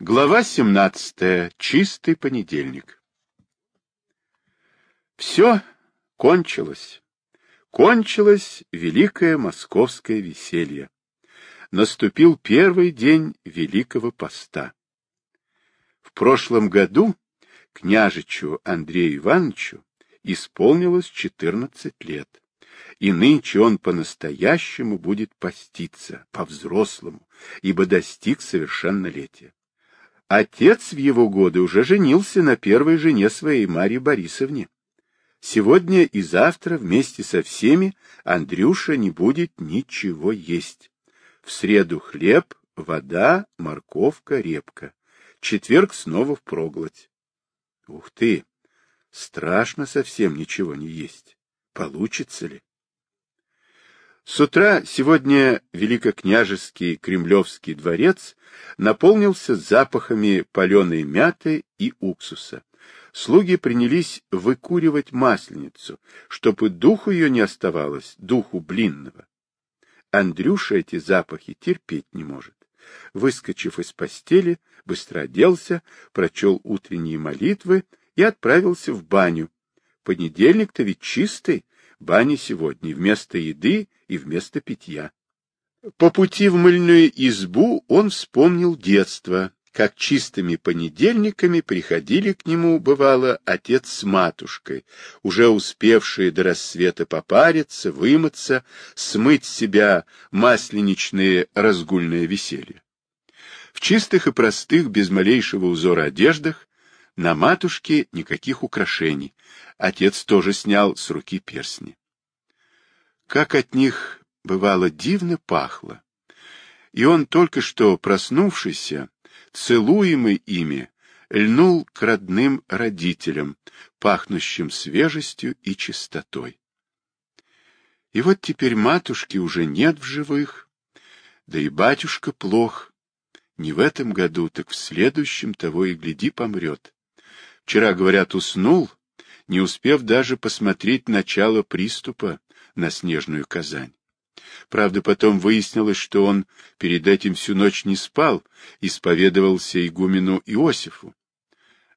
Глава 17. Чистый понедельник. Все кончилось. Кончилось великое московское веселье. Наступил первый день Великого Поста. В прошлом году княжичу Андрею Ивановичу исполнилось 14 лет, и нынче он по-настоящему будет поститься, по-взрослому, ибо достиг совершеннолетия. Отец в его годы уже женился на первой жене своей Марье Борисовне. Сегодня и завтра вместе со всеми Андрюша не будет ничего есть. В среду хлеб, вода, морковка, репка. Четверг снова проглоть. Ух ты! Страшно совсем ничего не есть. Получится ли? С утра сегодня Великокняжеский Кремлевский дворец наполнился запахами паленой мяты и уксуса. Слуги принялись выкуривать масленицу, чтобы духу ее не оставалось, духу блинного. Андрюша эти запахи терпеть не может. Выскочив из постели, быстро оделся, прочел утренние молитвы и отправился в баню. Понедельник-то ведь чистый, бани сегодня вместо еды и вместо питья. По пути в мыльную избу он вспомнил детство, как чистыми понедельниками приходили к нему, бывало, отец с матушкой, уже успевшие до рассвета попариться, вымыться, смыть с себя масленичные разгульное веселье. В чистых и простых, без малейшего узора одеждах, на матушке никаких украшений. Отец тоже снял с руки перстни как от них, бывало, дивно пахло. И он, только что проснувшийся, целуемый ими, льнул к родным родителям, пахнущим свежестью и чистотой. И вот теперь матушки уже нет в живых, да и батюшка плох. Не в этом году, так в следующем того и гляди помрет. Вчера, говорят, уснул, не успев даже посмотреть начало приступа на снежную Казань. Правда, потом выяснилось, что он перед этим всю ночь не спал, исповедовался игумену Иосифу.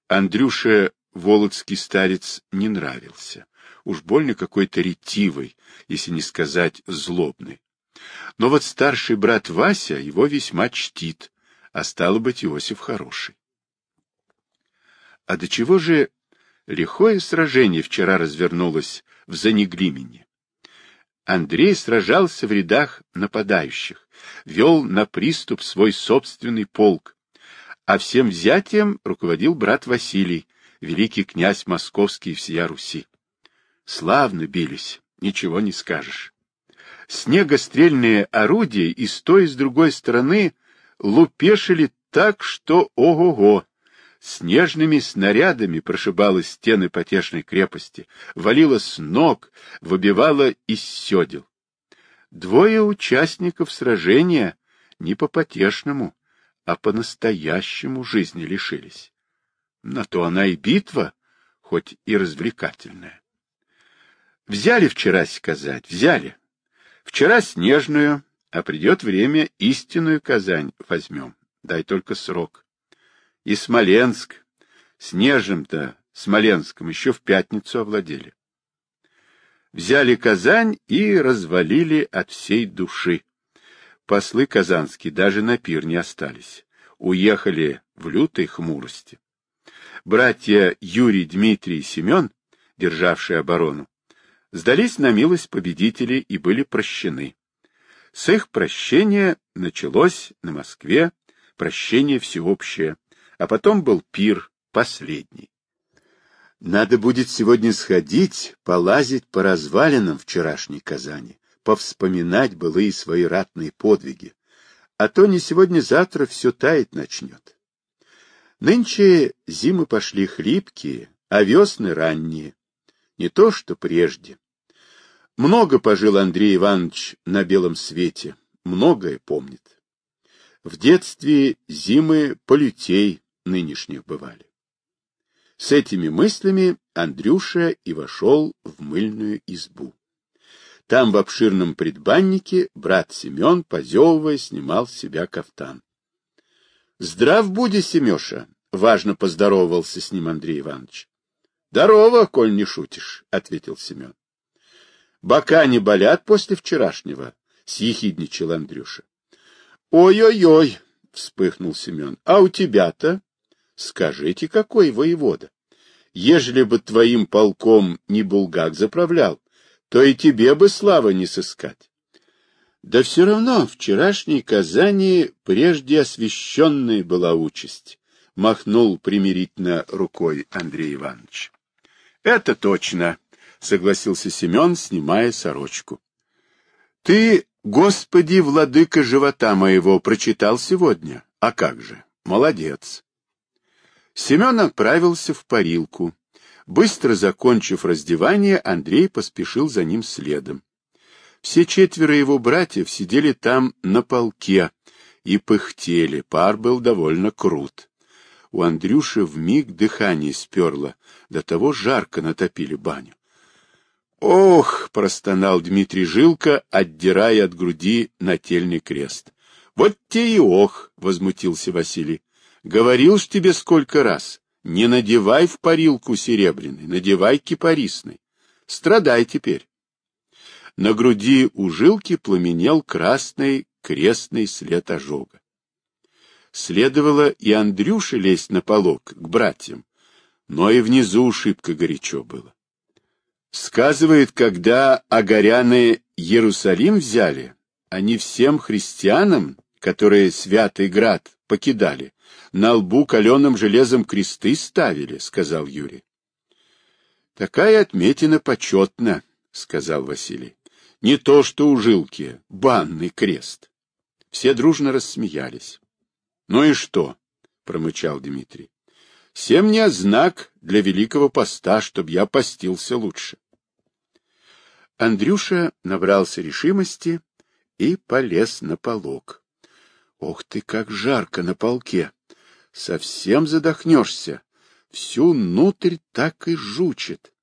Андрюше володский старец не нравился. Уж больно какой-то ретивый, если не сказать злобный. Но вот старший брат Вася его весьма чтит, а стало быть, Иосиф хороший. А до чего же лихое сражение вчера развернулось в Занеглимене? Андрей сражался в рядах нападающих, вел на приступ свой собственный полк, а всем взятием руководил брат Василий, великий князь московский всея Руси. Славно бились, ничего не скажешь. Снегострельные орудия и с той, и с другой стороны лупешили так, что ого-го, снежными снарядами прошибала стены потешной крепости, валила с ног, выбивала из седел. Двое участников сражения не по-потешному, а по-настоящему жизни лишились. На то она и битва, хоть и развлекательная. Взяли вчера сказать, взяли. Вчера снежную, а придет время истинную Казань возьмем. Дай только срок и Смоленск. Снежным-то Смоленском еще в пятницу овладели. Взяли Казань и развалили от всей души. Послы казанские даже на пир не остались. Уехали в лютой хмурости. Братья Юрий, Дмитрий и Семен, державшие оборону, сдались на милость победителей и были прощены. С их прощения началось на Москве прощение всеобщее, а потом был пир, последний. Надо будет сегодня сходить, полазить по развалинам вчерашней Казани, повспоминать былые свои ратные подвиги, а то не сегодня-завтра все таять начнет. Нынче зимы пошли хлипкие, а весны ранние, не то что прежде. Много пожил Андрей Иванович на белом свете, многое помнит. В детстве зимы полютей, нынешних бывали. С этими мыслями Андрюша и вошел в мыльную избу. Там в обширном предбаннике брат Семен, позевывая, снимал с себя кафтан. Здрав буди, Семеша, — важно поздоровался с ним Андрей Иванович. — Здорово, коль не шутишь, — ответил Семен. — Бока не болят после вчерашнего, — съехидничал Андрюша. Ой, «Ой-ой-ой!» — вспыхнул Семен. — А у тебя-то? Скажите, какой воевода? Ежели бы твоим полком не Булгак заправлял, то и тебе бы слава не сыскать. Да все равно вчерашней Казани прежде освященной была участь, махнул примирительно рукой Андрей Иванович. Это точно, согласился Семен, снимая сорочку. Ты, Господи, владыка живота моего, прочитал сегодня? А как же? Молодец. Семен отправился в парилку. Быстро закончив раздевание, Андрей поспешил за ним следом. Все четверо его братьев сидели там на полке и пыхтели, пар был довольно крут. У Андрюши вмиг дыхание сперло, до того жарко натопили баню. «Ох!» — простонал Дмитрий Жилко, отдирая от груди нательный крест. «Вот те и ох!» — возмутился Василий. «Говорил ж тебе сколько раз, не надевай в парилку серебряный, надевай кипарисный. Страдай теперь». На груди у жилки пламенел красный крестный след ожога. Следовало и Андрюше лезть на полок к братьям, но и внизу шибко горячо было. Сказывает, когда агаряны Иерусалим взяли, они всем христианам, которые святый град покидали, на лбу каленым железом кресты ставили, — сказал Юрий. — Такая отметина почетна, — сказал Василий. — Не то, что у жилки, банный крест. Все дружно рассмеялись. — Ну и что? — промычал Дмитрий. — Всем мне знак для великого поста, чтоб я постился лучше. Андрюша набрался решимости и полез на полок. Ох ты, как жарко на полке! Совсем задохнешься. Всю внутрь так и жучит.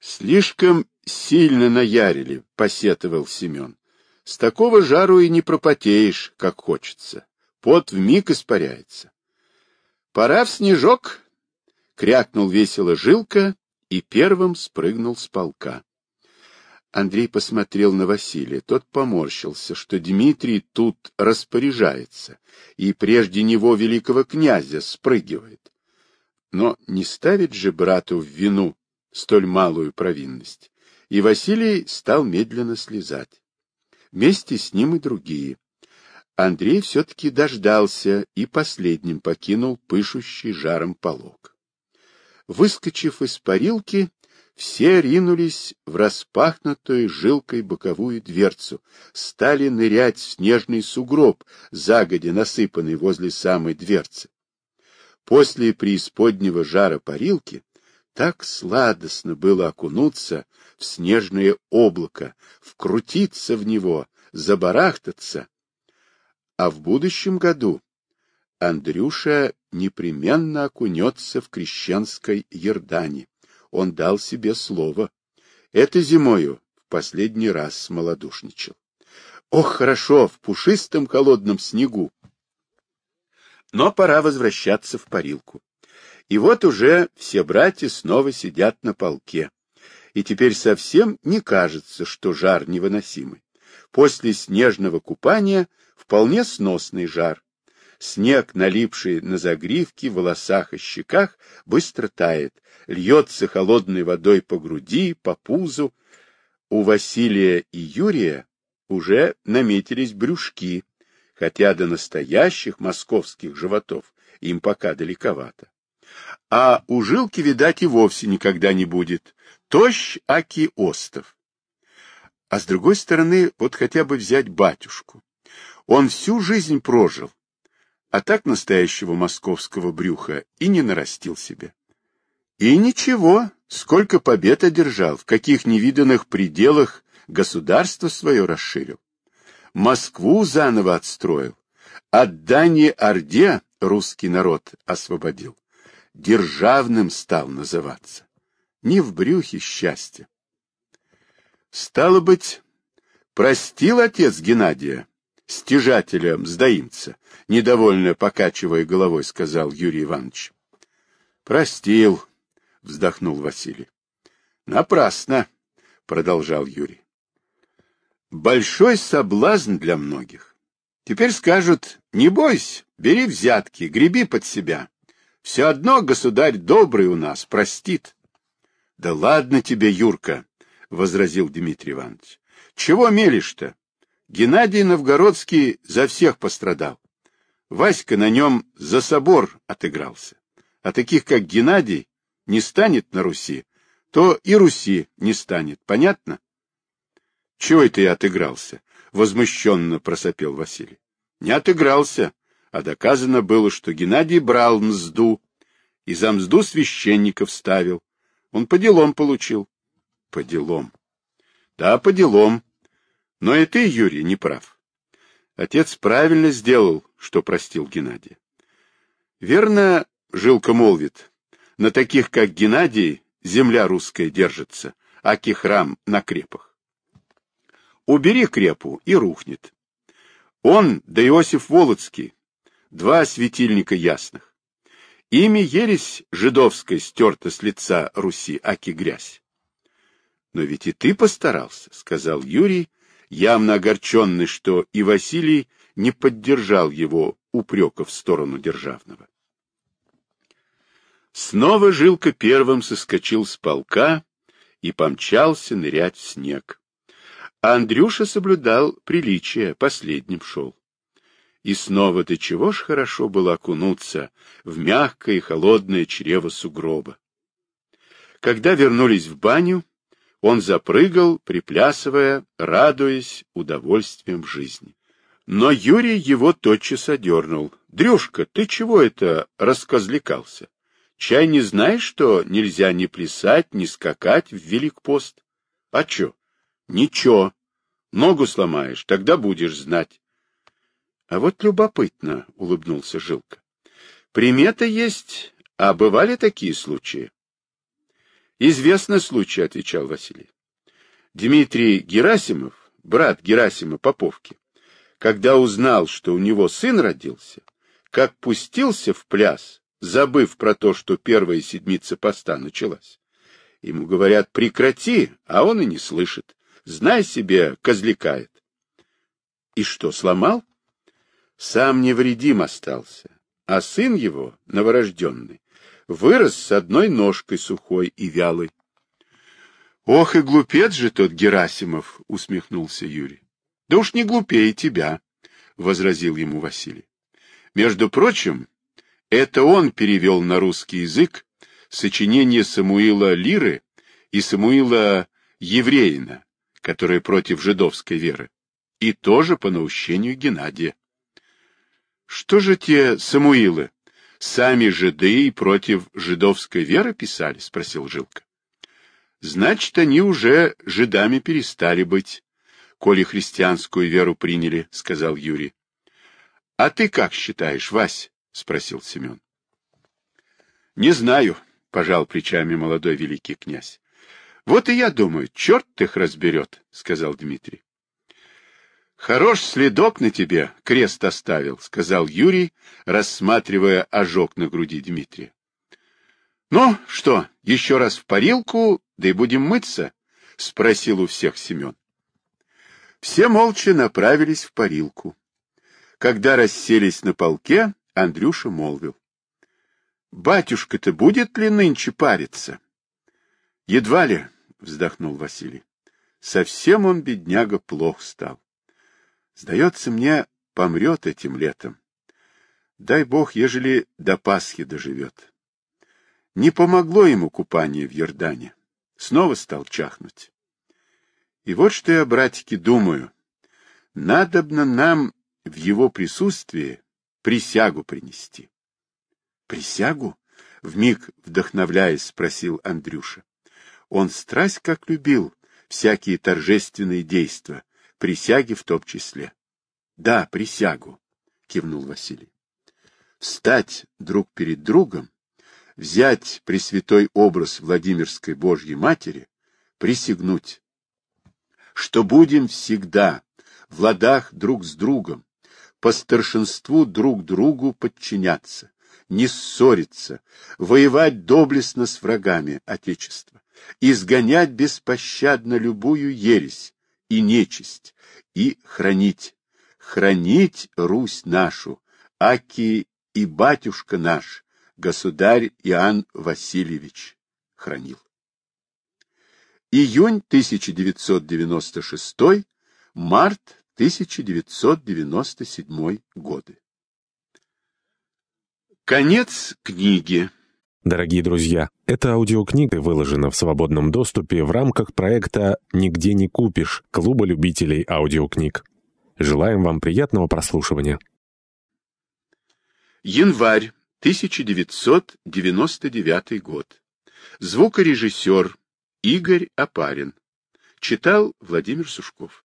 Слишком сильно наярили, — посетовал Семен. С такого жару и не пропотеешь, как хочется. Пот вмиг испаряется. — Пора в снежок! — крякнул весело Жилка и первым спрыгнул с полка. Андрей посмотрел на Василия. Тот поморщился, что Дмитрий тут распоряжается, и прежде него великого князя спрыгивает. Но не ставит же брату в вину столь малую провинность. И Василий стал медленно слезать. Вместе с ним и другие. Андрей все-таки дождался и последним покинул пышущий жаром полог. Выскочив из парилки, все ринулись в распахнутую жилкой боковую дверцу, стали нырять в снежный сугроб, загодя насыпанный возле самой дверцы. После преисподнего жара парилки так сладостно было окунуться в снежное облако, вкрутиться в него, забарахтаться. А в будущем году Андрюша непременно окунется в крещенской Ердане он дал себе слово. Это зимою в последний раз смолодушничал. Ох, хорошо, в пушистом холодном снегу. Но пора возвращаться в парилку. И вот уже все братья снова сидят на полке. И теперь совсем не кажется, что жар невыносимый. После снежного купания вполне сносный жар. Снег, налипший на загривки, волосах и щеках, быстро тает, льется холодной водой по груди, по пузу. У Василия и Юрия уже наметились брюшки, хотя до настоящих московских животов им пока далековато. А у жилки, видать, и вовсе никогда не будет. Тощ, аки остов. А с другой стороны, вот хотя бы взять батюшку. Он всю жизнь прожил, а так настоящего московского брюха и не нарастил себе. И ничего, сколько побед одержал, в каких невиданных пределах государство свое расширил. Москву заново отстроил, от Дани Орде русский народ освободил, державным стал называться. Не в брюхе счастье. Стало быть, простил отец Геннадия, стяжателя мздоимца, недовольно покачивая головой, сказал Юрий Иванович. Простил, вздохнул Василий. Напрасно, продолжал Юрий. Большой соблазн для многих. Теперь скажут, не бойся, бери взятки, греби под себя. Все одно государь добрый у нас, простит. — Да ладно тебе, Юрка, — возразил Дмитрий Иванович. — Чего мелешь-то? Геннадий Новгородский за всех пострадал. Васька на нем за собор отыгрался. А таких, как Геннадий, не станет на Руси, то и Руси не станет. Понятно? — Чего это я отыгрался? — возмущенно просопел Василий. — Не отыгрался, а доказано было, что Геннадий брал мзду и за мзду священников ставил. Он по делам получил. — По делам. — Да, по делам. Но и ты, Юрий, не прав. Отец правильно сделал, что простил Геннадия. Верно, Жилка молвит, на таких, как Геннадий, земля русская держится, аки храм на крепах. Убери крепу, и рухнет. Он да Иосиф Волоцкий, два светильника ясных. Ими ересь жидовская стерта с лица Руси, аки грязь. Но ведь и ты постарался, — сказал Юрий, явно огорченный, что и Василий не поддержал его упрека в сторону державного. Снова Жилка первым соскочил с полка и помчался нырять в снег. А Андрюша соблюдал приличие, последним шел. И снова до чего ж хорошо было окунуться в мягкое и холодное чрево сугроба. Когда вернулись в баню, он запрыгал, приплясывая, радуясь удовольствием жизни. Но Юрий его тотчас одернул. — Дрюшка, ты чего это раскозлекался? Чай не знаешь, что нельзя ни плясать, ни скакать в Великпост? — А чё? — Ничего. Ногу сломаешь, тогда будешь знать. — А вот любопытно, — улыбнулся Жилка. — Примета есть, а бывали такие случаи? Известный случай, отвечал Василий. Дмитрий Герасимов, брат Герасима Поповки, когда узнал, что у него сын родился, как пустился в пляс, забыв про то, что первая седмица поста началась. Ему говорят, прекрати, а он и не слышит. Знай себе, козлекает. И что, сломал? Сам невредим остался, а сын его, новорожденный, вырос с одной ножкой сухой и вялой. — Ох и глупец же тот Герасимов! — усмехнулся Юрий. — Да уж не глупее тебя, — возразил ему Василий. — Между прочим, это он перевел на русский язык сочинение Самуила Лиры и Самуила Евреина, которые против жидовской веры, и тоже по наущению Геннадия. — Что же те Самуилы? Сами жиды и против жидовской веры писали? — спросил Жилка. — Значит, они уже жидами перестали быть, коли христианскую веру приняли, — сказал Юрий. — А ты как считаешь, Вась? — спросил Семен. — Не знаю, — пожал плечами молодой великий князь. — Вот и я думаю, черт их разберет, — сказал Дмитрий. Хорош следок на тебе, крест оставил, — сказал Юрий, рассматривая ожог на груди Дмитрия. — Ну, что, еще раз в парилку, да и будем мыться? — спросил у всех Семен. Все молча направились в парилку. Когда расселись на полке, Андрюша молвил. — Батюшка-то будет ли нынче париться? — Едва ли, — вздохнул Василий. Совсем он, бедняга, плох стал. Сдается мне, помрет этим летом. Дай бог, ежели до Пасхи доживет. Не помогло ему купание в Йордане. Снова стал чахнуть. И вот что я, братики, думаю. Надобно нам в его присутствии присягу принести. Присягу? Вмиг вдохновляясь, спросил Андрюша. Он страсть как любил всякие торжественные действия, присяги в том числе. — Да, присягу, — кивнул Василий. — Встать друг перед другом, взять пресвятой образ Владимирской Божьей Матери, присягнуть, что будем всегда в ладах друг с другом, по старшинству друг другу подчиняться, не ссориться, воевать доблестно с врагами Отечества, изгонять беспощадно любую ересь и нечисть, и хранить, хранить Русь нашу, аки и батюшка наш, государь Иоанн Васильевич, хранил. Июнь 1996, март 1997 годы. Конец книги. Дорогие друзья, эта аудиокнига выложена в свободном доступе в рамках проекта «Нигде не купишь» Клуба любителей аудиокниг. Желаем вам приятного прослушивания. Январь 1999 год. Звукорежиссер Игорь Апарин. Читал Владимир Сушков.